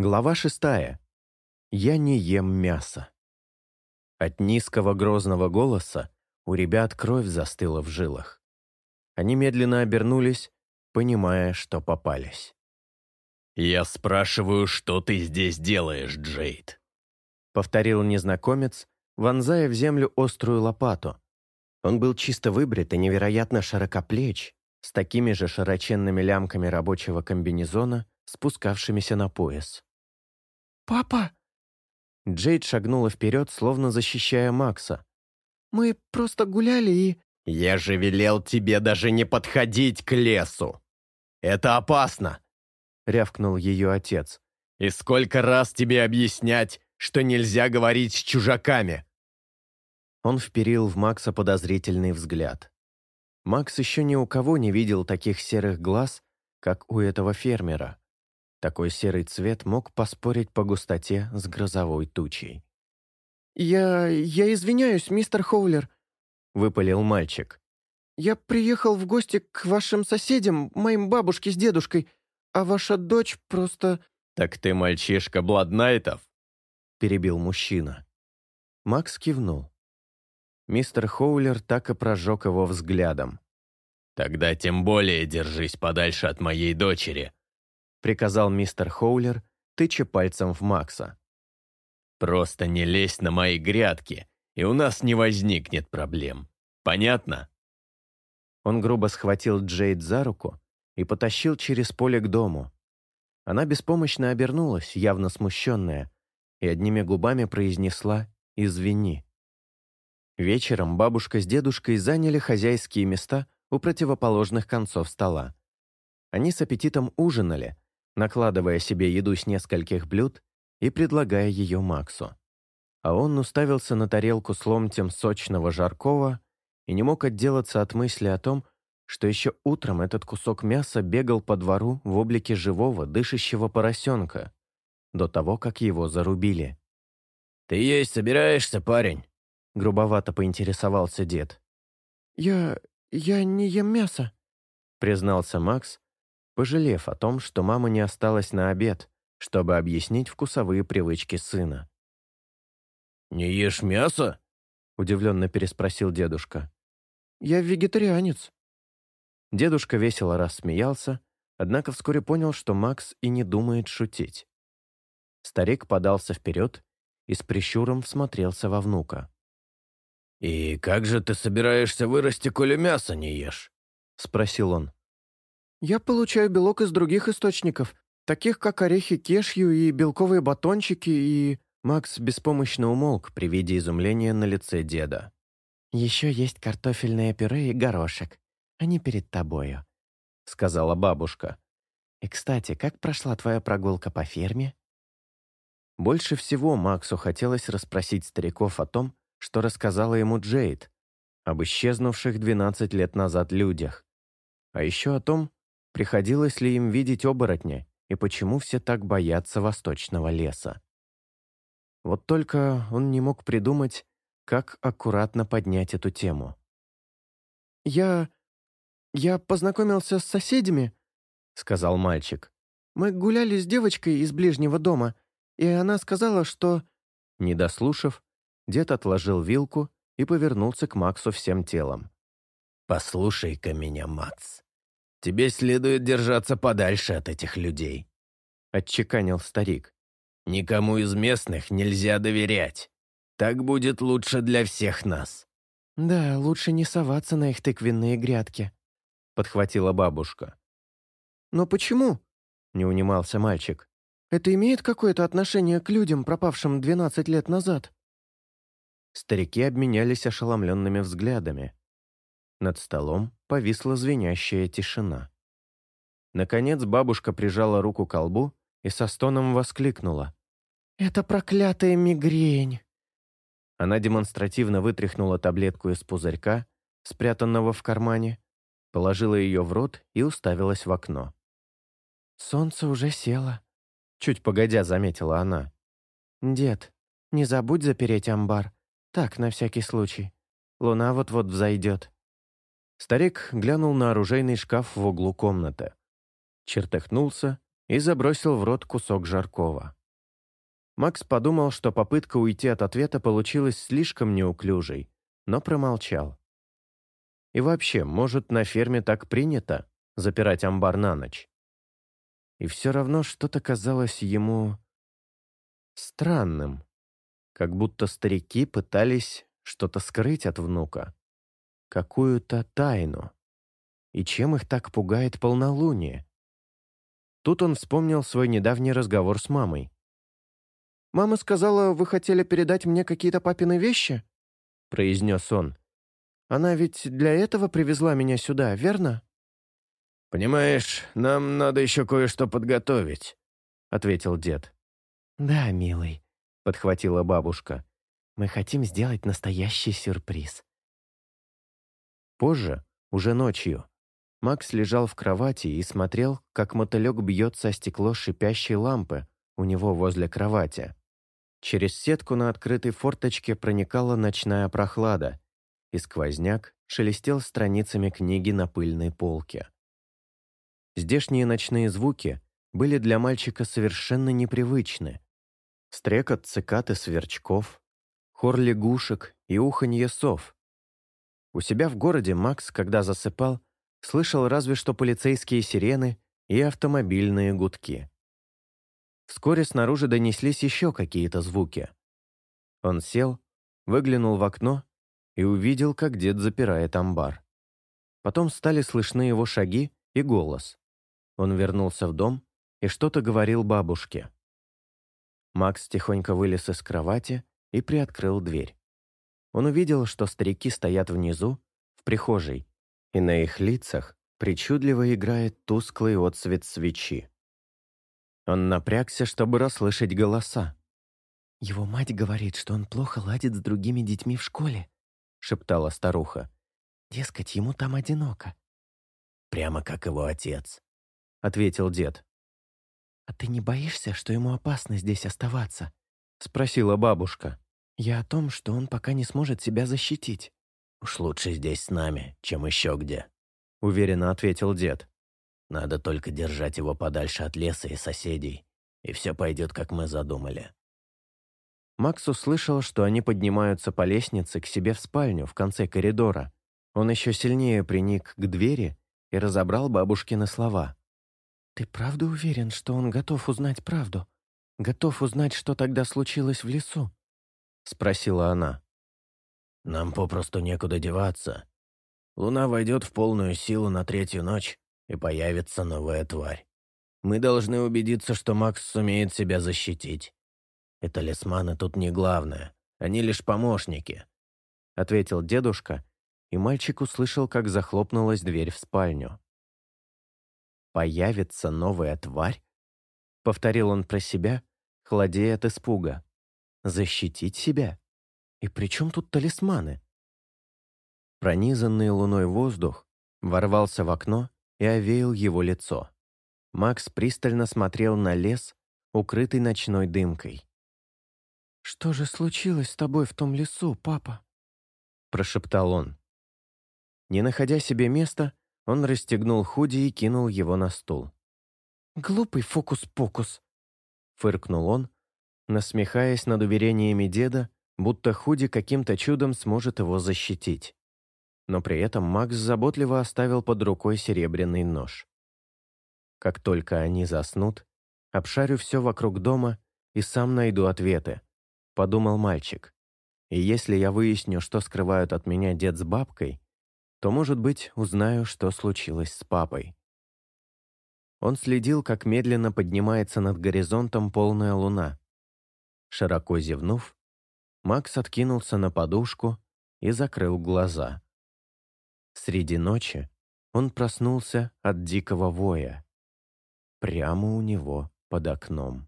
Глава шестая. Я не ем мясо. От низкого грозного голоса у ребят кровь застыла в жилах. Они медленно обернулись, понимая, что попались. «Я спрашиваю, что ты здесь делаешь, Джейд?» Повторил незнакомец, вонзая в землю острую лопату. Он был чисто выбрит и невероятно широкоплеч, с такими же широченными лямками рабочего комбинезона, спускавшимися на пояс. «Папа!» Джейд шагнула вперед, словно защищая Макса. «Мы просто гуляли и...» «Я же велел тебе даже не подходить к лесу! Это опасно!» — рявкнул ее отец. «И сколько раз тебе объяснять, что нельзя говорить с чужаками?» Он вперил в Макса подозрительный взгляд. Макс еще ни у кого не видел таких серых глаз, как у этого фермера. Такой серый цвет мог поспорить по густоте с грозовой тучей. «Я... я извиняюсь, мистер Хоулер», — выпалил мальчик. «Я приехал в гости к вашим соседям, моим бабушке с дедушкой, а ваша дочь просто...» «Так ты мальчишка Бладнайтов?» — перебил мужчина. Макс кивнул. Мистер Хоулер так и прожег его взглядом. «Тогда тем более держись подальше от моей дочери», — приказал мистер Хоулер, тыча пальцем в Макса. «Просто не лезь на мои грядки, и у нас не возникнет проблем. Понятно?» Он грубо схватил Джейд за руку и потащил через поле к дому. Она беспомощно обернулась, явно смущенная, и одними губами произнесла «извини». Вечером бабушка с дедушкой заняли хозяйские места у противоположных концов стола. Они с аппетитом ужинали, накладывая себе еду с нескольких блюд и предлагая ее Максу. А он уставился на тарелку с ломтем сочного жаркого и не мог отделаться от мысли о том, что еще утром этот кусок мяса бегал по двору в облике живого, дышащего поросенка, до того, как его зарубили. «Ты есть собираешься, парень?» грубовато поинтересовался дед. «Я... я не ем мясо», — признался Макс, пожалев о том, что мама не осталась на обед, чтобы объяснить вкусовые привычки сына. «Не ешь мясо?» — удивленно переспросил дедушка. «Я вегетарианец». Дедушка весело рассмеялся, однако вскоре понял, что Макс и не думает шутить. Старик подался вперед и с прищуром всмотрелся во внука. «И как же ты собираешься вырасти, коли мясо не ешь?» — спросил он. «Я получаю белок из других источников, таких как орехи кешью и белковые батончики и...» Макс беспомощно умолк при виде изумления на лице деда. «Еще есть картофельное пюре и горошек. Они перед тобою», — сказала бабушка. «И, кстати, как прошла твоя прогулка по ферме?» Больше всего Максу хотелось расспросить стариков о том, что рассказала ему Джейд об исчезнувших 12 лет назад людях, а еще о том, приходилось ли им видеть оборотня и почему все так боятся восточного леса. Вот только он не мог придумать, как аккуратно поднять эту тему. «Я... я познакомился с соседями», — сказал мальчик. «Мы гуляли с девочкой из ближнего дома, и она сказала, что...» Не дослушав, Дед отложил вилку и повернулся к Максу всем телом. «Послушай-ка меня, Макс. Тебе следует держаться подальше от этих людей», — отчеканил старик. «Никому из местных нельзя доверять. Так будет лучше для всех нас». «Да, лучше не соваться на их тыквенные грядки», — подхватила бабушка. «Но почему?» — не унимался мальчик. «Это имеет какое-то отношение к людям, пропавшим 12 лет назад?» Старики обменялись ошеломленными взглядами. Над столом повисла звенящая тишина. Наконец бабушка прижала руку к колбу и со стоном воскликнула. «Это проклятая мигрень!» Она демонстративно вытряхнула таблетку из пузырька, спрятанного в кармане, положила ее в рот и уставилась в окно. «Солнце уже село», — чуть погодя заметила она. «Дед, не забудь запереть амбар. Так, на всякий случай. Луна вот-вот взойдет». Старик глянул на оружейный шкаф в углу комнаты. Чертыхнулся и забросил в рот кусок жаркого. Макс подумал, что попытка уйти от ответа получилась слишком неуклюжей, но промолчал. И вообще, может, на ферме так принято запирать амбар на ночь? И все равно что-то казалось ему странным, как будто старики пытались что-то скрыть от внука, какую-то тайну. И чем их так пугает полнолуние? Тут он вспомнил свой недавний разговор с мамой. «Мама сказала, вы хотели передать мне какие-то папины вещи?» — произнес он. «Она ведь для этого привезла меня сюда, верно?» «Понимаешь, нам надо еще кое-что подготовить», — ответил дед. «Да, милый», — подхватила бабушка. «Мы хотим сделать настоящий сюрприз». Позже, уже ночью, Макс лежал в кровати и смотрел, как мотылек бьется о стекло шипящей лампы у него возле кровати. Через сетку на открытой форточке проникала ночная прохлада, и сквозняк шелестел страницами книги на пыльной полке. Здешние ночные звуки были для мальчика совершенно непривычны. Стрекот цикад и сверчков, хор лягушек и уханье сов. У себя в городе Макс, когда засыпал, слышал разве что полицейские сирены и автомобильные гудки. Вскоре снаружи донеслись еще какие-то звуки. Он сел, выглянул в окно и увидел, как дед запирает амбар. Потом стали слышны его шаги и голос. Он вернулся в дом и что-то говорил бабушке. Макс тихонько вылез из кровати и приоткрыл дверь. Он увидел, что старики стоят внизу, в прихожей, и на их лицах причудливо играет тусклый отсвет свечи. Он напрягся, чтобы расслышать голоса. «Его мать говорит, что он плохо ладит с другими детьми в школе», — шептала старуха. «Дескать, ему там одиноко». «Прямо как его отец», — ответил дед. «А ты не боишься, что ему опасно здесь оставаться?» — спросила бабушка. «Я о том, что он пока не сможет себя защитить». «Уж лучше здесь с нами, чем еще где», — уверенно ответил дед. «Надо только держать его подальше от леса и соседей, и все пойдет, как мы задумали». Макс услышал, что они поднимаются по лестнице к себе в спальню в конце коридора. Он еще сильнее приник к двери и разобрал бабушкины слова. «Ты правда уверен, что он готов узнать правду? Готов узнать, что тогда случилось в лесу?» — спросила она. «Нам попросту некуда деваться. Луна войдет в полную силу на третью ночь, и появится новая тварь. Мы должны убедиться, что Макс сумеет себя защитить. Это талисманы тут не главное, они лишь помощники», — ответил дедушка, и мальчик услышал, как захлопнулась дверь в спальню появится новая тварь?» Повторил он про себя, холодея от испуга. «Защитить себя? И при чем тут талисманы?» Пронизанный луной воздух ворвался в окно и овеял его лицо. Макс пристально смотрел на лес, укрытый ночной дымкой. «Что же случилось с тобой в том лесу, папа?» прошептал он. Не находя себе места, он расстегнул худи и кинул его на стул. «Глупый фокус-покус!» Фыркнул он, насмехаясь над уверениями деда, будто худи каким-то чудом сможет его защитить. Но при этом Макс заботливо оставил под рукой серебряный нож. Как только они заснут, обшарю все вокруг дома и сам найду ответы, подумал мальчик. И если я выясню, что скрывают от меня дед с бабкой, то, может быть, узнаю, что случилось с папой. Он следил, как медленно поднимается над горизонтом полная луна. Широко зевнув, Макс откинулся на подушку и закрыл глаза. Среди ночи он проснулся от дикого воя. Прямо у него под окном.